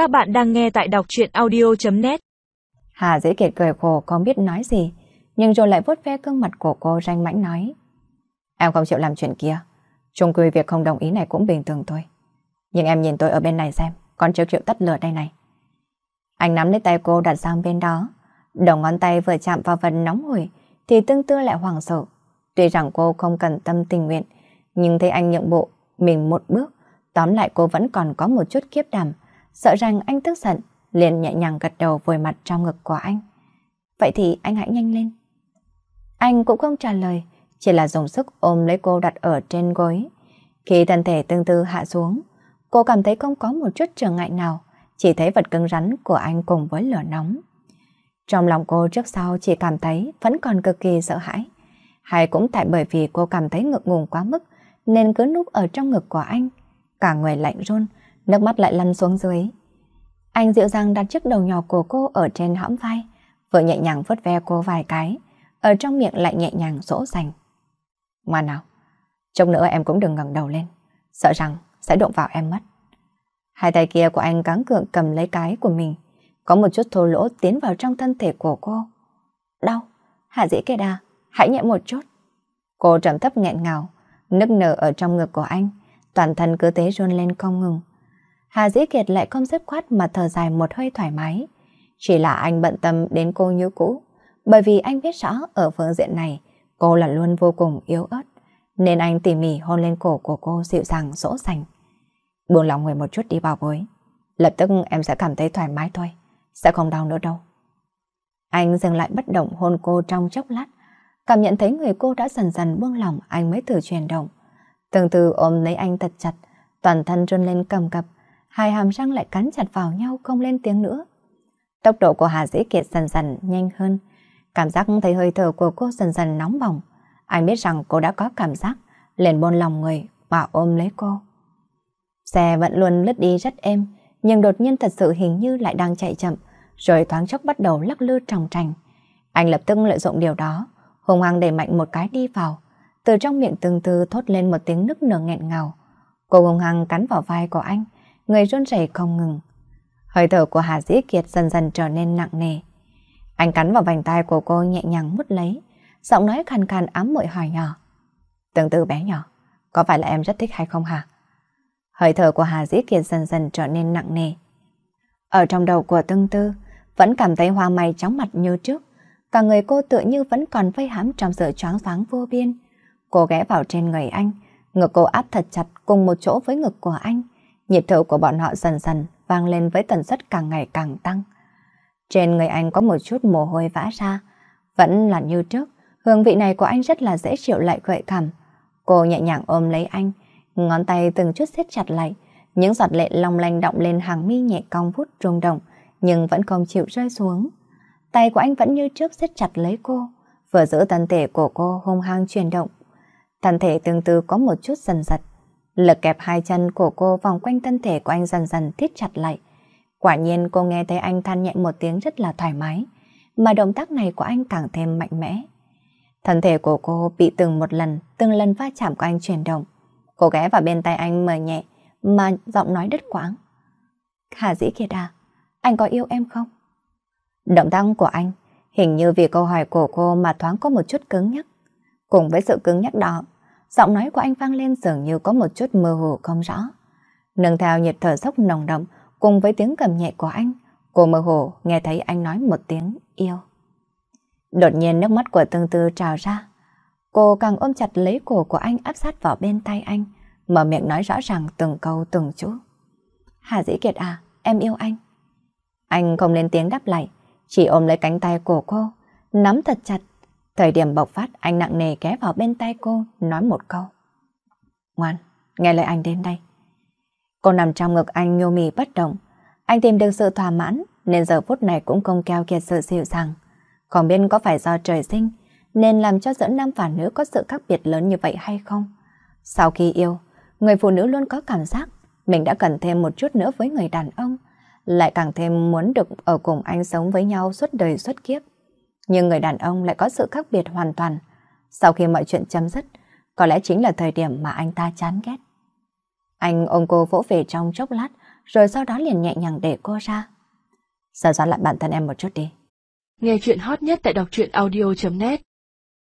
Các bạn đang nghe tại đọc truyện audio.net Hà dễ kiệt cười khổ không biết nói gì, nhưng rồi lại vuốt ve gương mặt của cô ranh mãnh nói. Em không chịu làm chuyện kia, chung quy việc không đồng ý này cũng bình thường thôi. Nhưng em nhìn tôi ở bên này xem, con chưa chịu tắt lửa đây này. Anh nắm lấy tay cô đặt sang bên đó, đầu ngón tay vừa chạm vào vật nóng hổi thì tương tư lại hoảng sợ. Tuy rằng cô không cần tâm tình nguyện, nhưng thấy anh nhượng bộ mình một bước, tóm lại cô vẫn còn có một chút kiếp đảm, sợ rằng anh tức giận, liền nhẹ nhàng gật đầu vùi mặt trong ngực của anh. Vậy thì anh hãy nhanh lên. Anh cũng không trả lời, chỉ là dùng sức ôm lấy cô đặt ở trên gối. Khi thân thể tương tư hạ xuống, cô cảm thấy không có một chút trở ngại nào, chỉ thấy vật cứng rắn của anh cùng với lửa nóng. Trong lòng cô trước sau chỉ cảm thấy vẫn còn cực kỳ sợ hãi. Hay cũng tại bởi vì cô cảm thấy ngượng ngùng quá mức, nên cứ núp ở trong ngực của anh. Cả người lạnh run, nước mắt lại lăn xuống dưới. Anh dịu dàng đặt chiếc đầu nhỏ của cô ở trên hõm vai, vừa nhẹ nhàng vớt ve cô vài cái, ở trong miệng lại nhẹ nhàng dỗ dành. Ngoan nào, trông nữa em cũng đừng ngẩng đầu lên, sợ rằng sẽ đụng vào em mất. Hai tay kia của anh cáng cường cầm lấy cái của mình, có một chút thô lỗ tiến vào trong thân thể của cô. Đau, Hạ Dĩ Kê Đà, hãy nhẹ một chút. Cô trầm thấp nghẹn ngào, nức nở ở trong ngực của anh, toàn thân cứ thế run lên không ngừng. Hà Dĩ Kiệt lại không dứt khoát mà thở dài một hơi thoải mái. Chỉ là anh bận tâm đến cô như cũ, bởi vì anh biết rõ ở phương diện này, cô là luôn vô cùng yếu ớt, nên anh tỉ mỉ hôn lên cổ của cô dịu dàng dỗ dành. Buông lòng người một chút đi bảo bối, lập tức em sẽ cảm thấy thoải mái thôi, sẽ không đau nữa đâu. Anh dừng lại bất động hôn cô trong chốc lát, cảm nhận thấy người cô đã dần dần buông lỏng anh mới thử chuyển động. Từng từ ôm lấy anh thật chặt, toàn thân run lên cầm cập, hai hàm răng lại cắn chặt vào nhau không lên tiếng nữa. Tốc độ của Hà Dĩ Kiệt dần dần nhanh hơn, cảm giác thấy hơi thở của cô dần dần nóng bỏng. Anh biết rằng cô đã có cảm giác, liền buôn lòng người và ôm lấy cô. Xe vẫn luôn lướt đi rất êm, nhưng đột nhiên thật sự hình như lại đang chạy chậm, rồi thoáng chốc bắt đầu lắc lư tròng trành. Anh lập tức lợi dụng điều đó, hùng hăng đẩy mạnh một cái đi vào, từ trong miệng từng từ thốt lên một tiếng nức nở nghẹn ngào. Cô hùng hăng cắn vào vai của anh, người run rẩy không ngừng. Hơi thở của Hà Dĩ Kiệt dần dần trở nên nặng nề. Anh cắn vào vành tay của cô nhẹ nhàng mút lấy, giọng nói khàn khàn ám muội hỏi nhỏ. Tương tư bé nhỏ, có phải là em rất thích hay không hả? Hơi thở của Hà Dĩ Kiệt dần dần trở nên nặng nề. Ở trong đầu của tương tư, vẫn cảm thấy hoa mày chóng mặt như trước. Cả người cô tựa như vẫn còn vây hãm trong sự choáng váng vô biên. Cô ghé vào trên người anh, ngực cô áp thật chặt cùng một chỗ với ngực của anh. Nhịp thở của bọn họ dần dần vang lên với tần suất càng ngày càng tăng. Trên người anh có một chút mồ hôi vã ra, vẫn là như trước, hương vị này của anh rất là dễ chịu lại gợi cảm. Cô nhẹ nhàng ôm lấy anh, ngón tay từng chút siết chặt lại, những giọt lệ long lanh động lên hàng mi nhẹ cong vút rung động, nhưng vẫn không chịu rơi xuống. Tay của anh vẫn như trước siết chặt lấy cô, vừa giữ thân thể của cô hung hăng chuyển động. Thân thể tương tư có một chút dần dật, Lực kẹp hai chân của cô vòng quanh thân thể của anh dần dần thiết chặt lại. Quả nhiên cô nghe thấy anh than nhẹ một tiếng rất là thoải mái, mà động tác này của anh càng thêm mạnh mẽ. Thân thể của cô bị từng một lần, từng lần va chạm của anh chuyển động. Cô ghé vào bên tay anh mờ nhẹ, mà giọng nói đứt quãng. Hà Dĩ Kiệt à, anh có yêu em không? Động tác của anh, hình như vì câu hỏi của cô mà thoáng có một chút cứng nhắc. Cùng với sự cứng nhắc đó, giọng nói của anh vang lên dường như có một chút mơ hồ không rõ. Nâng theo nhịp thở dốc nồng đậm cùng với tiếng cầm nhẹ của anh, cô mơ hồ nghe thấy anh nói một tiếng yêu. Đột nhiên nước mắt của tương tư trào ra. Cô càng ôm chặt lấy cổ của anh áp sát vào bên tay anh, mở miệng nói rõ ràng từng câu từng chữ. Hà Dĩ Kiệt à, em yêu anh. Anh không lên tiếng đáp lại, chỉ ôm lấy cánh tay của cô, nắm thật chặt Thời điểm bộc phát anh nặng nề ghé vào bên tay cô nói một câu. Ngoan, nghe lời anh đến đây. Cô nằm trong ngực anh nhô mì bất động. Anh tìm được sự thỏa mãn nên giờ phút này cũng không keo kiệt sự dịu dàng. Không biết có phải do trời sinh nên làm cho giữa nam và nữ có sự khác biệt lớn như vậy hay không? Sau khi yêu, người phụ nữ luôn có cảm giác mình đã cần thêm một chút nữa với người đàn ông, lại càng thêm muốn được ở cùng anh sống với nhau suốt đời suốt kiếp. Nhưng người đàn ông lại có sự khác biệt hoàn toàn. Sau khi mọi chuyện chấm dứt, có lẽ chính là thời điểm mà anh ta chán ghét. Anh ôm cô vỗ về trong chốc lát, rồi sau đó liền nhẹ nhàng để cô ra. giờ soạn lại bản thân em một chút đi. Nghe chuyện hot nhất tại đọc truyện audio.net